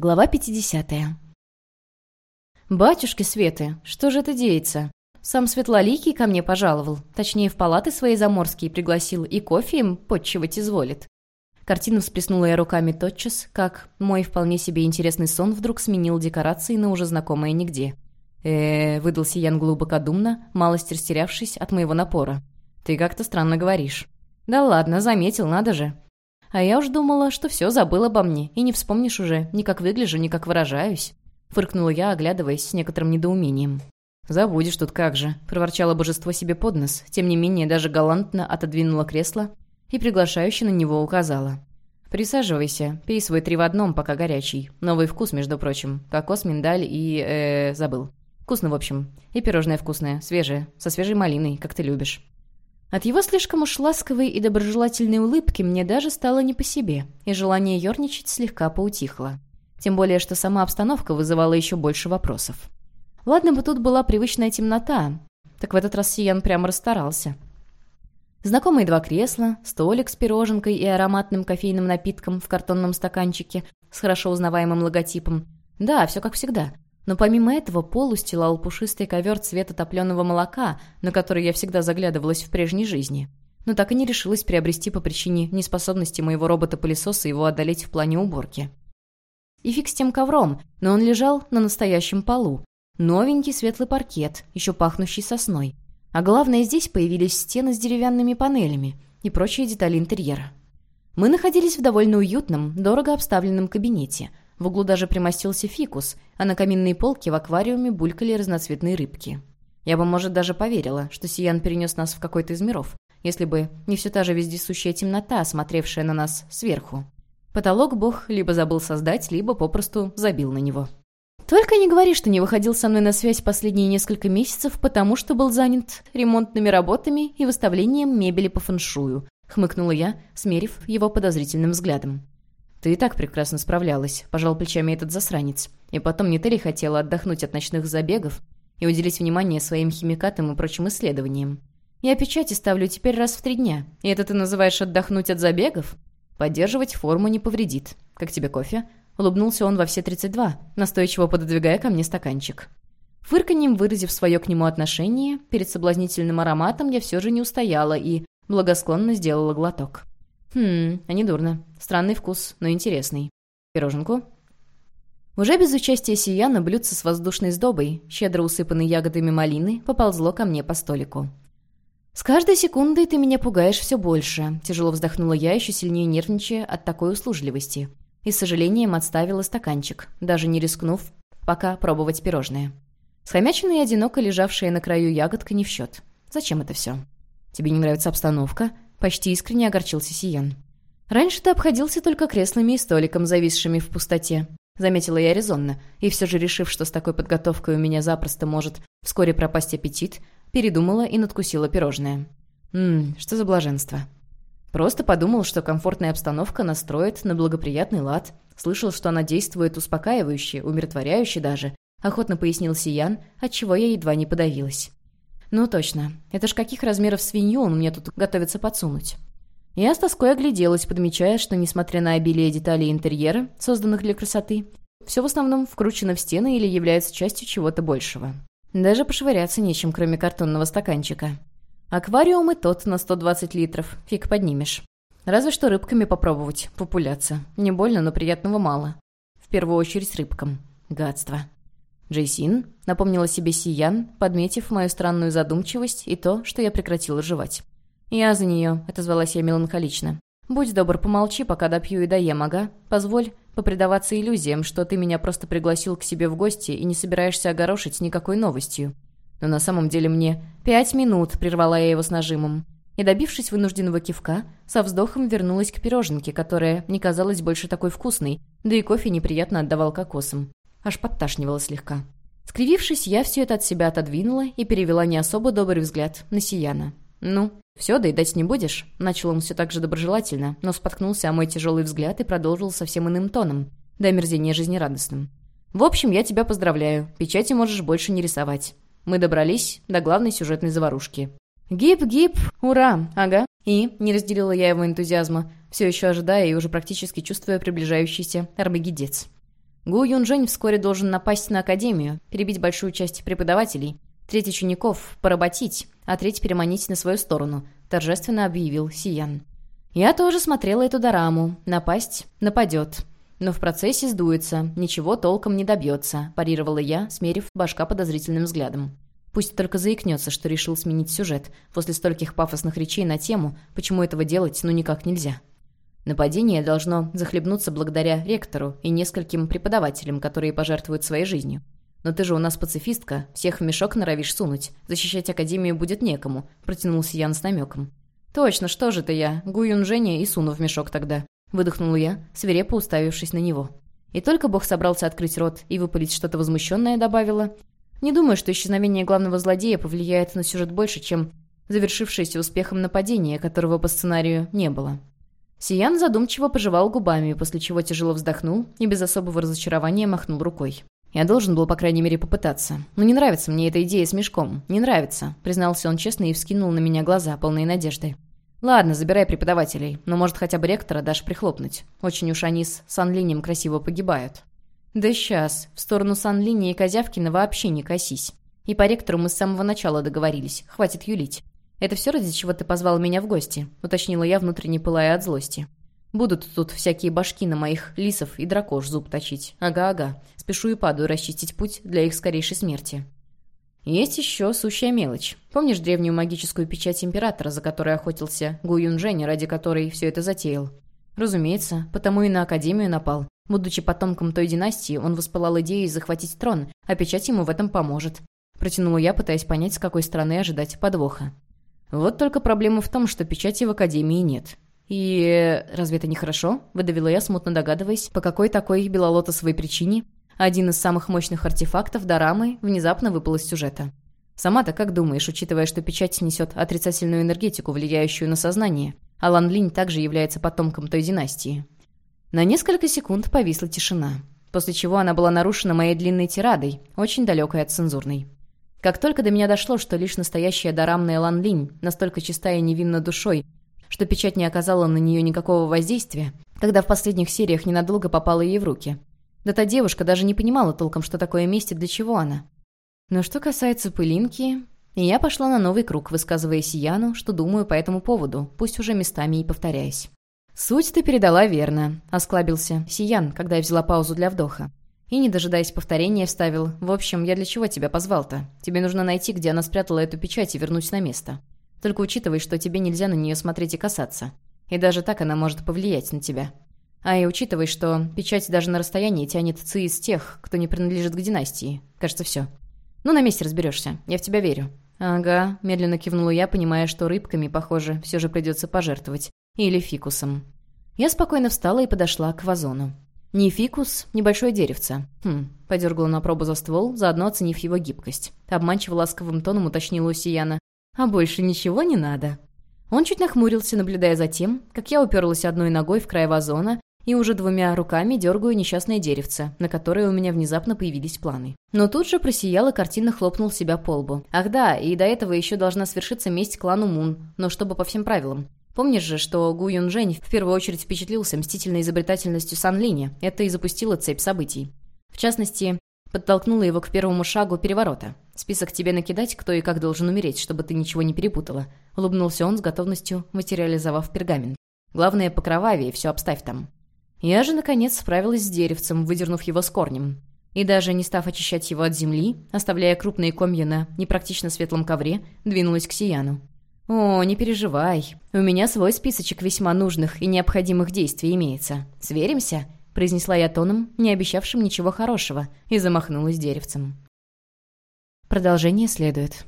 Глава 50. «Батюшки Светы, что же это деется? Сам Светлоликий ко мне пожаловал, точнее, в палаты свои заморские пригласил и кофе им подчивать изволит». Картину всплеснула я руками тотчас, как мой вполне себе интересный сон вдруг сменил декорации на уже знакомое нигде. э выдал Сиян глубокодумно, малость растерявшись от моего напора. «Ты как-то странно говоришь». «Да ладно, заметил, надо же. А я уж думала, что все забыл обо мне, и не вспомнишь уже, ни как выгляжу, ни как выражаюсь. Фыркнула я, оглядываясь с некоторым недоумением. «Забудешь тут как же», — проворчало божество себе под нос, тем не менее даже галантно отодвинула кресло и приглашающе на него указала. «Присаживайся, пей свой три в одном, пока горячий. Новый вкус, между прочим. Кокос, миндаль и... э забыл. Вкусно, в общем. И пирожное вкусное, свежее, со свежей малиной, как ты любишь». От его слишком уж ласковой и доброжелательной улыбки мне даже стало не по себе, и желание ерничать слегка поутихло. Тем более, что сама обстановка вызывала еще больше вопросов. Ладно бы тут была привычная темнота, так в этот раз Сиян прямо расстарался. Знакомые два кресла, столик с пироженкой и ароматным кофейным напитком в картонном стаканчике с хорошо узнаваемым логотипом. Да, все как всегда — но помимо этого пол устилал пушистый ковер цвета топленого молока, на который я всегда заглядывалась в прежней жизни. Но так и не решилась приобрести по причине неспособности моего робота-пылесоса его одолеть в плане уборки. И фиг с тем ковром, но он лежал на настоящем полу. Новенький светлый паркет, еще пахнущий сосной. А главное, здесь появились стены с деревянными панелями и прочие детали интерьера. Мы находились в довольно уютном, дорого обставленном кабинете – в углу даже примостился фикус, а на каминной полке в аквариуме булькали разноцветные рыбки. Я бы, может, даже поверила, что Сиян перенес нас в какой-то из миров, если бы не все та же вездесущая темнота, смотревшая на нас сверху. Потолок бог либо забыл создать, либо попросту забил на него. Только не говори, что не выходил со мной на связь последние несколько месяцев, потому что был занят ремонтными работами и выставлением мебели по фэншую, хмыкнула я, смерив его подозрительным взглядом. «Ты и так прекрасно справлялась», — пожал плечами этот засранец. «И потом не ты ли хотела отдохнуть от ночных забегов и уделить внимание своим химикатам и прочим исследованиям? Я печати ставлю теперь раз в три дня. И это ты называешь отдохнуть от забегов? Поддерживать форму не повредит. Как тебе кофе?» Улыбнулся он во все 32, настойчиво пододвигая ко мне стаканчик. Фырканьем выразив свое к нему отношение, перед соблазнительным ароматом я все же не устояла и благосклонно сделала глоток. Хм, а не дурно. Странный вкус, но интересный. Пироженку? Уже без участия Сияна блюдце с воздушной сдобой, щедро усыпанной ягодами малины, поползло ко мне по столику. «С каждой секундой ты меня пугаешь все больше», — тяжело вздохнула я, еще сильнее нервничая от такой услужливости. И с сожалением отставила стаканчик, даже не рискнув пока пробовать пирожное. Схомяченная и одиноко лежавшая на краю ягодка не в счет. Зачем это все? Тебе не нравится обстановка? Почти искренне огорчился Сиян. «Раньше ты обходился только креслами и столиком, зависшими в пустоте», — заметила я резонно, и все же, решив, что с такой подготовкой у меня запросто может вскоре пропасть аппетит, передумала и надкусила пирожное. «Ммм, что за блаженство?» Просто подумал, что комфортная обстановка настроит на благоприятный лад. Слышал, что она действует успокаивающе, умиротворяюще даже. Охотно пояснил Сиян, отчего я едва не подавилась. «Ну точно. Это ж каких размеров свинью он мне тут готовится подсунуть?» Я с тоской огляделась, подмечая, что, несмотря на обилие деталей интерьера, созданных для красоты, все в основном вкручено в стены или является частью чего-то большего. Даже пошвыряться нечем, кроме картонного стаканчика. Аквариум и тот на 120 литров, фиг поднимешь. Разве что рыбками попробовать, популяться. Не больно, но приятного мало. В первую очередь рыбкам. Гадство. «Джейсин», — напомнила себе Сиян, подметив мою странную задумчивость и то, что я прекратила жевать. «Я за нее», — отозвалась я меланхолично. «Будь добр, помолчи, пока допью и доем, ага. Позволь попредаваться иллюзиям, что ты меня просто пригласил к себе в гости и не собираешься огорошить никакой новостью». Но на самом деле мне «пять минут», — прервала я его с нажимом. И, добившись вынужденного кивка, со вздохом вернулась к пироженке, которая не казалась больше такой вкусной, да и кофе неприятно отдавал кокосом. Аж подташнивало слегка. Скривившись, я все это от себя отодвинула и перевела не особо добрый взгляд на Сияна. «Ну, все, доедать не будешь?» Начал он все так же доброжелательно, но споткнулся о мой тяжелый взгляд и продолжил совсем иным тоном, до омерзения жизнерадостным. «В общем, я тебя поздравляю. Печати можешь больше не рисовать. Мы добрались до главной сюжетной заварушки». «Гип-гип! Ура! Ага!» И, не разделила я его энтузиазма, все еще ожидая и уже практически чувствуя приближающийся арбагидец. Гу Юнжэнь вскоре должен напасть на Академию, перебить большую часть преподавателей, треть учеников поработить, а треть переманить на свою сторону», — торжественно объявил Сиян. «Я тоже смотрела эту дораму. Напасть нападет. Но в процессе сдуется, ничего толком не добьется», — парировала я, смерив башка подозрительным взглядом. Пусть только заикнется, что решил сменить сюжет, после стольких пафосных речей на тему, почему этого делать ну никак нельзя. Нападение должно захлебнуться благодаря ректору и нескольким преподавателям, которые пожертвуют своей жизнью. Но ты же у нас пацифистка, всех в мешок норовишь сунуть. Защищать Академию будет некому», — протянулся Ян с намеком. «Точно, что же ты я? Гуюн Женя и суну в мешок тогда», — выдохнула я, свирепо уставившись на него. И только Бог собрался открыть рот и выпалить что-то возмущенное, добавила. «Не думаю, что исчезновение главного злодея повлияет на сюжет больше, чем завершившееся успехом нападение, которого по сценарию не было». Сиян задумчиво пожевал губами, после чего тяжело вздохнул и без особого разочарования махнул рукой. «Я должен был, по крайней мере, попытаться. Но не нравится мне эта идея с мешком. Не нравится», — признался он честно и вскинул на меня глаза, полные надежды. «Ладно, забирай преподавателей, но, может, хотя бы ректора дашь прихлопнуть. Очень уж они с Санлинием красиво погибают». «Да сейчас. В сторону Санлини и Козявкина вообще не косись. И по ректору мы с самого начала договорились. Хватит юлить. «Это все, ради чего ты позвал меня в гости?» — уточнила я, внутренне пылая от злости. «Будут тут всякие башки на моих лисов и дракош зуб точить. Ага-ага. Спешу и падаю расчистить путь для их скорейшей смерти». Есть еще сущая мелочь. Помнишь древнюю магическую печать Императора, за которой охотился Гу Юнжэнь, ради которой все это затеял? Разумеется, потому и на Академию напал. Будучи потомком той династии, он воспылал идеей захватить трон, а печать ему в этом поможет. Протянула я, пытаясь понять, с какой стороны ожидать подвоха. Вот только проблема в том, что печати в Академии нет. И разве это не хорошо? Выдавила я, смутно догадываясь, по какой такой белолотосовой причине один из самых мощных артефактов Дорамы внезапно выпал из сюжета. Сама-то как думаешь, учитывая, что печать несет отрицательную энергетику, влияющую на сознание, а Лан Линь также является потомком той династии? На несколько секунд повисла тишина, после чего она была нарушена моей длинной тирадой, очень далекой от цензурной. Как только до меня дошло, что лишь настоящая дарамная Лан Линь настолько чистая и невинна душой, что печать не оказала на нее никакого воздействия, когда в последних сериях ненадолго попала ей в руки. Да та девушка даже не понимала толком, что такое месть и для чего она. Но что касается пылинки... я пошла на новый круг, высказывая Сияну, что думаю по этому поводу, пусть уже местами и повторяясь. «Суть ты передала верно», — осклабился Сиян, когда я взяла паузу для вдоха. И, не дожидаясь повторения, вставил «В общем, я для чего тебя позвал-то? Тебе нужно найти, где она спрятала эту печать и вернуть на место. Только учитывай, что тебе нельзя на нее смотреть и касаться. И даже так она может повлиять на тебя. А и учитывай, что печать даже на расстоянии тянет ци из тех, кто не принадлежит к династии. Кажется, все. Ну, на месте разберешься. Я в тебя верю». «Ага», — медленно кивнула я, понимая, что рыбками, похоже, все же придется пожертвовать. Или фикусом. Я спокойно встала и подошла к вазону. Не фикус, небольшое деревце. Хм, подергала на пробу за ствол, заодно оценив его гибкость. Обманчиво ласковым тоном уточнила у Сияна. А больше ничего не надо. Он чуть нахмурился, наблюдая за тем, как я уперлась одной ногой в край вазона и уже двумя руками дергаю несчастное деревце, на которое у меня внезапно появились планы. Но тут же просиял и картинно хлопнул себя по лбу. Ах да, и до этого еще должна свершиться месть клану Мун, но чтобы по всем правилам. Помнишь же, что Гу Юн Жень в первую очередь впечатлился мстительной изобретательностью Сан Линя. Это и запустило цепь событий. В частности, подтолкнуло его к первому шагу переворота. Список тебе накидать, кто и как должен умереть, чтобы ты ничего не перепутала. Улыбнулся он с готовностью, материализовав пергамент. Главное, покровавее, все обставь там. Я же, наконец, справилась с деревцем, выдернув его с корнем. И даже не став очищать его от земли, оставляя крупные комья на непрактично светлом ковре, двинулась к Сияну. «О, не переживай. У меня свой списочек весьма нужных и необходимых действий имеется. Сверимся?» — произнесла я тоном, не обещавшим ничего хорошего, и замахнулась деревцем. Продолжение следует.